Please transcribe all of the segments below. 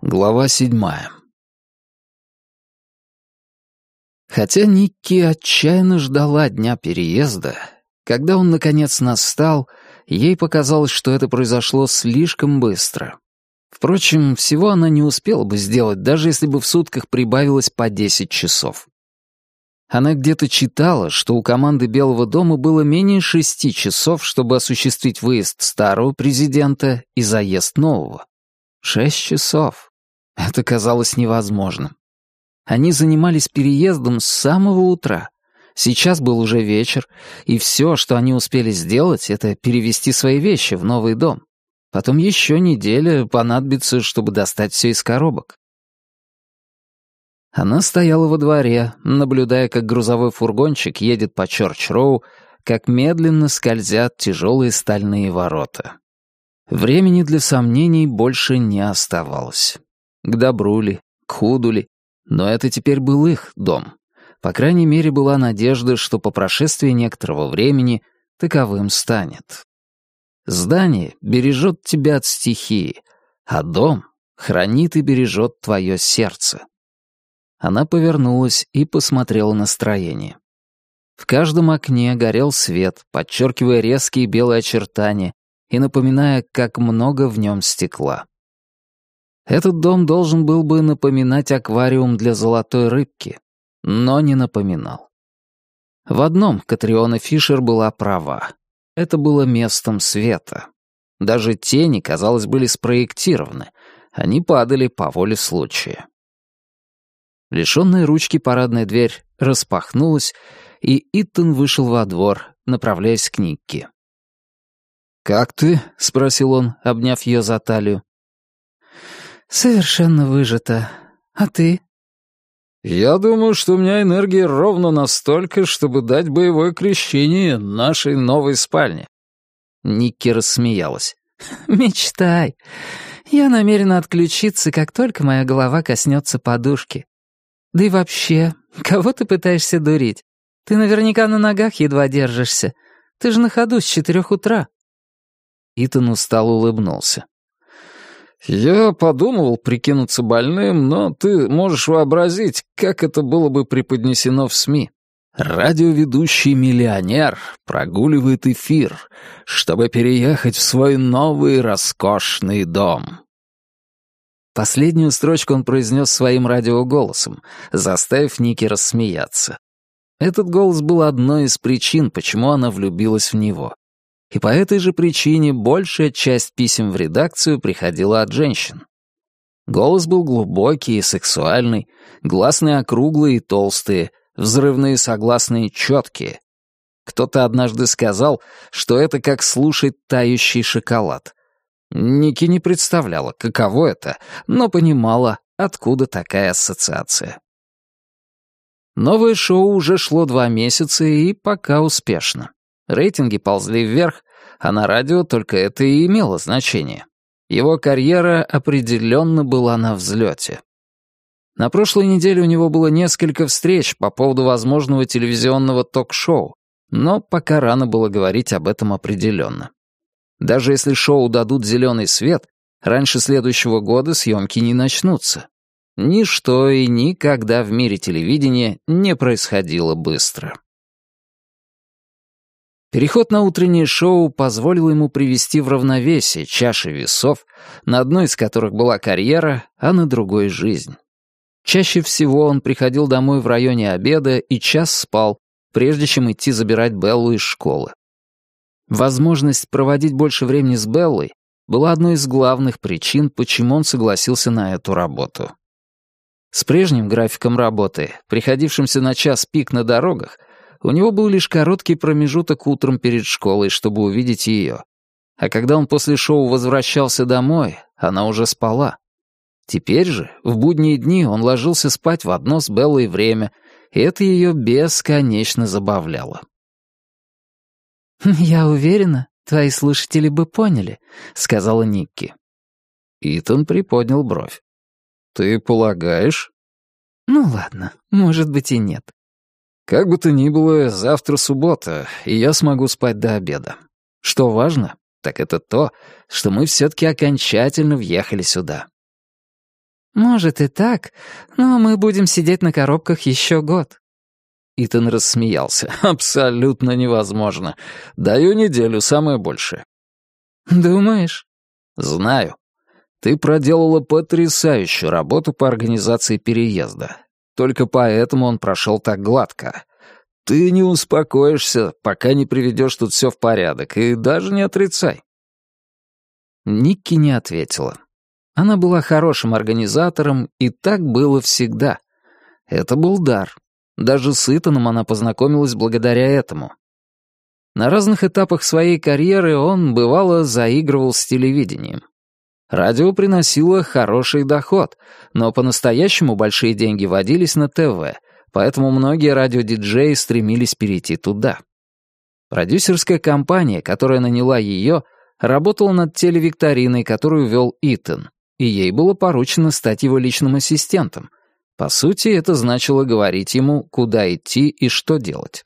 Глава седьмая Хотя Никки отчаянно ждала дня переезда, когда он, наконец, настал, ей показалось, что это произошло слишком быстро. Впрочем, всего она не успела бы сделать, даже если бы в сутках прибавилось по десять часов. Она где-то читала, что у команды Белого дома было менее шести часов, чтобы осуществить выезд старого президента и заезд нового. Шесть часов. Это казалось невозможным. Они занимались переездом с самого утра. Сейчас был уже вечер, и все, что они успели сделать, это перевести свои вещи в новый дом. Потом еще неделя понадобится, чтобы достать все из коробок. Она стояла во дворе, наблюдая, как грузовой фургончик едет по Чорч-Роу, как медленно скользят тяжелые стальные ворота. Времени для сомнений больше не оставалось. К добру ли, к худу ли, но это теперь был их дом. По крайней мере, была надежда, что по прошествии некоторого времени таковым станет. Здание бережет тебя от стихии, а дом хранит и бережет твое сердце. Она повернулась и посмотрела на строение. В каждом окне горел свет, подчеркивая резкие белые очертания и напоминая, как много в нем стекла. Этот дом должен был бы напоминать аквариум для золотой рыбки, но не напоминал. В одном Катриона Фишер была права. Это было местом света. Даже тени, казалось, были спроектированы. Они падали по воле случая. Лишённая ручки парадная дверь распахнулась, и Иттон вышел во двор, направляясь к Никке. «Как ты?» — спросил он, обняв ее за талию. «Совершенно выжата. А ты?» «Я думаю, что у меня энергии ровно настолько, чтобы дать боевое крещение нашей новой спальне». Никки рассмеялась. «Мечтай. Я намерена отключиться, как только моя голова коснется подушки. Да и вообще, кого ты пытаешься дурить? Ты наверняка на ногах едва держишься. Ты же на ходу с четырех утра». Итан устал улыбнулся. «Я подумывал прикинуться больным, но ты можешь вообразить, как это было бы преподнесено в СМИ. Радиоведущий миллионер прогуливает эфир, чтобы переехать в свой новый роскошный дом». Последнюю строчку он произнес своим радиоголосом, заставив Ники рассмеяться. Этот голос был одной из причин, почему она влюбилась в него. И по этой же причине большая часть писем в редакцию приходила от женщин. Голос был глубокий и сексуальный, гласные округлые и толстые, взрывные согласные четкие. Кто-то однажды сказал, что это как слушать тающий шоколад. Ники не представляла, каково это, но понимала, откуда такая ассоциация. Новое шоу уже шло два месяца и пока успешно. Рейтинги ползли вверх, а на радио только это и имело значение. Его карьера определенно была на взлете. На прошлой неделе у него было несколько встреч по поводу возможного телевизионного ток-шоу, но пока рано было говорить об этом определенно. Даже если шоу дадут зеленый свет, раньше следующего года съемки не начнутся. Ничто и никогда в мире телевидения не происходило быстро. Переход на утреннее шоу позволил ему привести в равновесие чаши весов, на одной из которых была карьера, а на другой — жизнь. Чаще всего он приходил домой в районе обеда и час спал, прежде чем идти забирать Беллу из школы. Возможность проводить больше времени с Беллой была одной из главных причин, почему он согласился на эту работу. С прежним графиком работы, приходившимся на час пик на дорогах, у него был лишь короткий промежуток утром перед школой, чтобы увидеть ее. А когда он после шоу возвращался домой, она уже спала. Теперь же, в будние дни, он ложился спать в одно с Беллой время, и это ее бесконечно забавляло. «Я уверена, твои слушатели бы поняли», — сказала Никки. Итан приподнял бровь. «Ты полагаешь?» «Ну ладно, может быть и нет». «Как бы то ни было, завтра суббота, и я смогу спать до обеда. Что важно, так это то, что мы все-таки окончательно въехали сюда. «Может и так, но мы будем сидеть на коробках еще год». Итан рассмеялся. «Абсолютно невозможно. Даю неделю, самое большее». «Думаешь?» «Знаю. Ты проделала потрясающую работу по организации переезда. Только поэтому он прошел так гладко. Ты не успокоишься, пока не приведешь тут все в порядок, и даже не отрицай». Никки не ответила. Она была хорошим организатором, и так было всегда. Это был дар. Даже с Итаном она познакомилась благодаря этому. На разных этапах своей карьеры он, бывало, заигрывал с телевидением. Радио приносило хороший доход, но по-настоящему большие деньги водились на ТВ, поэтому многие радиодиджеи стремились перейти туда. Продюсерская компания, которая наняла ее, работала над телевикториной, которую вел Итан, и ей было поручено стать его личным ассистентом. По сути, это значило говорить ему, куда идти и что делать.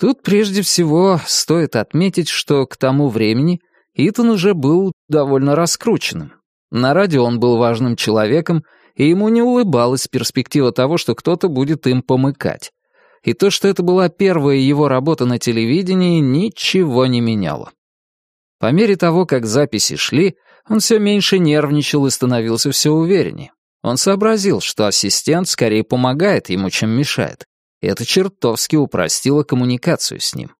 Тут прежде всего стоит отметить, что к тому времени Итан уже был довольно раскрученным. На радио он был важным человеком, и ему не улыбалась перспектива того, что кто-то будет им помыкать. И то, что это была первая его работа на телевидении, ничего не меняло. По мере того, как записи шли, он все меньше нервничал и становился все увереннее. Он сообразил, что ассистент скорее помогает ему, чем мешает, и это чертовски упростило коммуникацию с ним.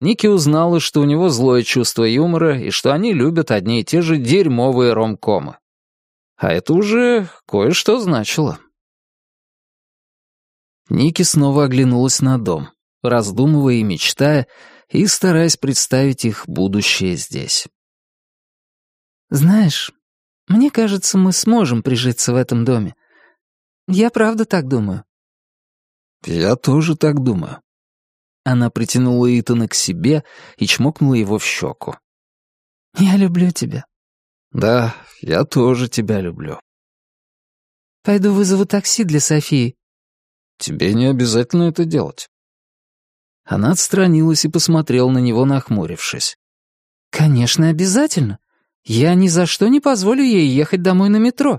Ники узнала, что у него злое чувство юмора и что они любят одни и те же дерьмовые ромкомы. А это уже кое-что значило. Ники снова оглянулась на дом, раздумывая и мечтая, и стараясь представить их будущее здесь. «Знаешь, мне кажется, мы сможем прижиться в этом доме. Я правда так думаю». «Я тоже так думаю», она притянула Итана к себе и чмокнула его в щеку. «Я люблю тебя». «Да, я тоже тебя люблю». «Пойду вызову такси для Софии». «Тебе не обязательно это делать». Она отстранилась и посмотрела на него, нахмурившись. «Конечно, обязательно. Я ни за что не позволю ей ехать домой на метро.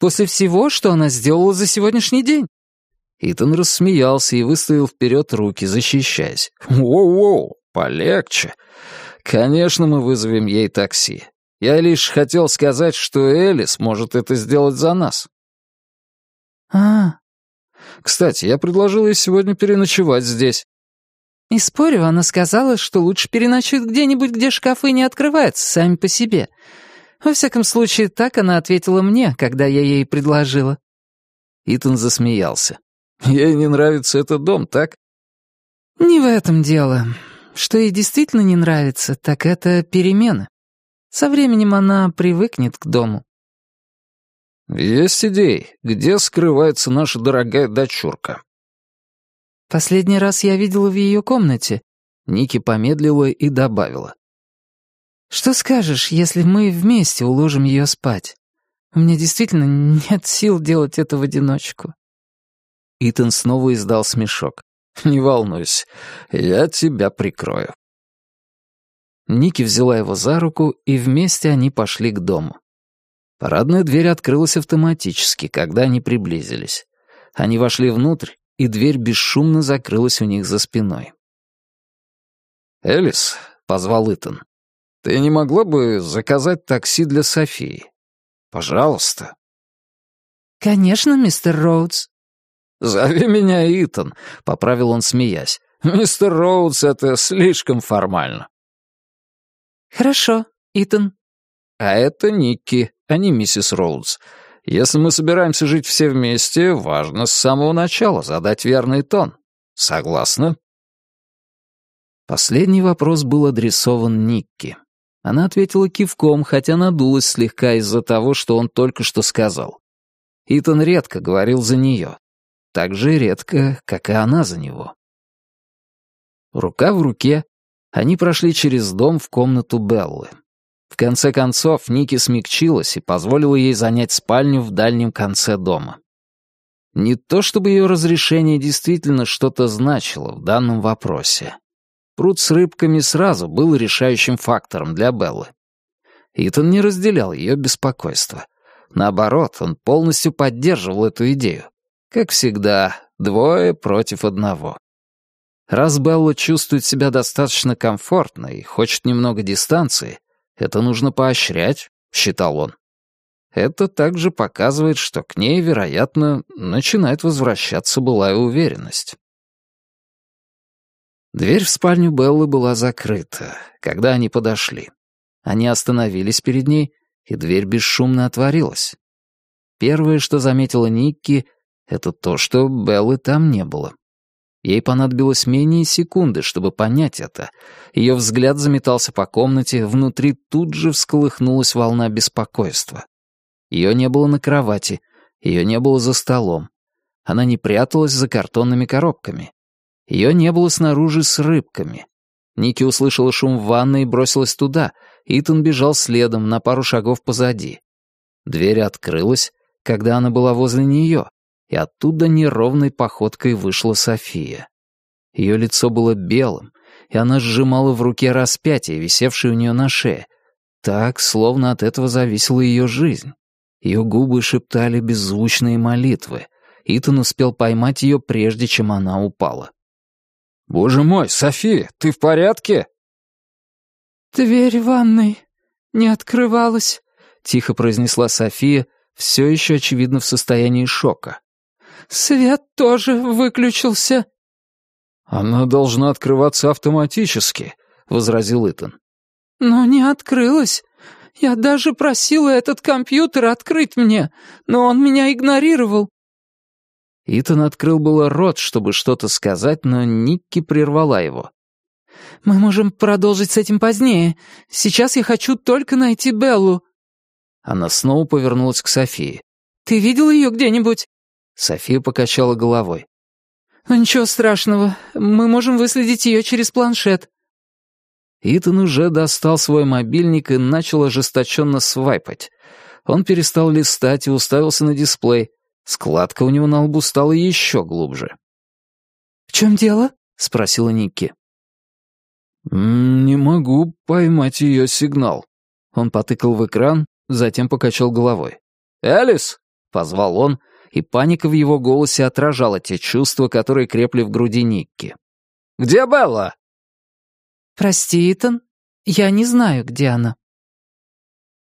После всего, что она сделала за сегодняшний день». Итан рассмеялся и выставил вперед руки, защищаясь. «Воу-воу, полегче. Конечно, мы вызовем ей такси. Я лишь хотел сказать, что Элис может это сделать за нас». «А, Кстати, я предложил ей сегодня переночевать здесь». «И спорю, она сказала, что лучше переночует где-нибудь, где шкафы не открываются сами по себе. Во всяком случае, так она ответила мне, когда я ей предложила». Итан засмеялся. Ей не нравится этот дом, так? Не в этом дело. Что ей действительно не нравится, так это перемены. Со временем она привыкнет к дому. Есть идеи, где скрывается наша дорогая дочурка. Последний раз я видела в ее комнате. Ники помедлила и добавила. Что скажешь, если мы вместе уложим ее спать? У меня действительно нет сил делать это в одиночку. Итан снова издал смешок. «Не волнуйся, я тебя прикрою». Ники взяла его за руку, и вместе они пошли к дому. Парадная дверь открылась автоматически, когда они приблизились. Они вошли внутрь, и дверь бесшумно закрылась у них за спиной. «Элис», — позвал Итан, — «ты не могла бы заказать такси для Софии? Пожалуйста». «Конечно, мистер Роудс», «Зови меня Итан», — поправил он, смеясь. «Мистер Роудс — это слишком формально». «Хорошо, Итан». «А это Никки, а не миссис Роудс. Если мы собираемся жить все вместе, важно с самого начала задать верный тон. Согласна?» Последний вопрос был адресован Никки. Она ответила кивком, хотя надулась слегка из-за того, что он только что сказал. Итан редко говорил за нее, так же редко, как и она за него. Рука в руке, они прошли через дом в комнату Беллы. В конце концов, Ники смягчилась и позволила ей занять спальню в дальнем конце дома. Не то чтобы ее разрешение действительно что-то значило в данном вопросе. Пруд с рыбками сразу был решающим фактором для Беллы. Итан не разделял ее беспокойство. Наоборот, он полностью поддерживал эту идею. Как всегда, двое против одного. Раз Белла чувствует себя достаточно комфортно и хочет немного дистанции, это нужно поощрять, считал он. Это также показывает, что к ней, вероятно, начинает возвращаться былая уверенность. Дверь в спальню Беллы была закрыта, когда они подошли. Они остановились перед ней, и дверь бесшумно отворилась. Первое, что заметила Никки, это то, что Беллы там не было. Ей понадобилось менее секунды, чтобы понять это. Ее взгляд заметался по комнате, внутри тут же всколыхнулась волна беспокойства. Ее не было на кровати, ее не было за столом. Она не пряталась за картонными коробками. Ее не было снаружи с рыбками. Ники услышала шум в ванной и бросилась туда. Итан бежал следом, на пару шагов позади. Дверь открылась, когда она была возле нее, и оттуда неровной походкой вышла София. Ее лицо было белым, и она сжимала в руке распятие, висевшее у нее на шее, так, словно от этого зависела ее жизнь. Ее губы шептали беззвучные молитвы. Итан успел поймать ее, прежде чем она упала. «Боже мой, София, ты в порядке?» «Дверь ванной не открывалась», — тихо произнесла София, все еще, очевидно, в состоянии шока. Свет тоже выключился». «Она должна открываться автоматически», — возразил Итан. «Но не открылась. Я даже просила этот компьютер открыть мне, но он меня игнорировал». Итан открыл было рот, чтобы что-то сказать, но Никки прервала его. «Мы можем продолжить с этим позднее. Сейчас я хочу только найти Беллу». Она снова повернулась к Софии. «Ты видел ее где-нибудь?» София покачала головой. «Ну, «Ничего страшного. Мы можем выследить ее через планшет». Итан уже достал свой мобильник и начал ожесточенно свайпать. Он перестал листать и уставился на дисплей. Складка у него на лбу стала еще глубже. «В чем дело?» — спросила Никки. «Не могу поймать ее сигнал». Он потыкал в экран, затем покачал головой. «Элис!» — позвал он, и паника в его голосе отражала те чувства, которые крепли в груди Никки. «Где Белла?» «Прости, Итан, я не знаю, где она».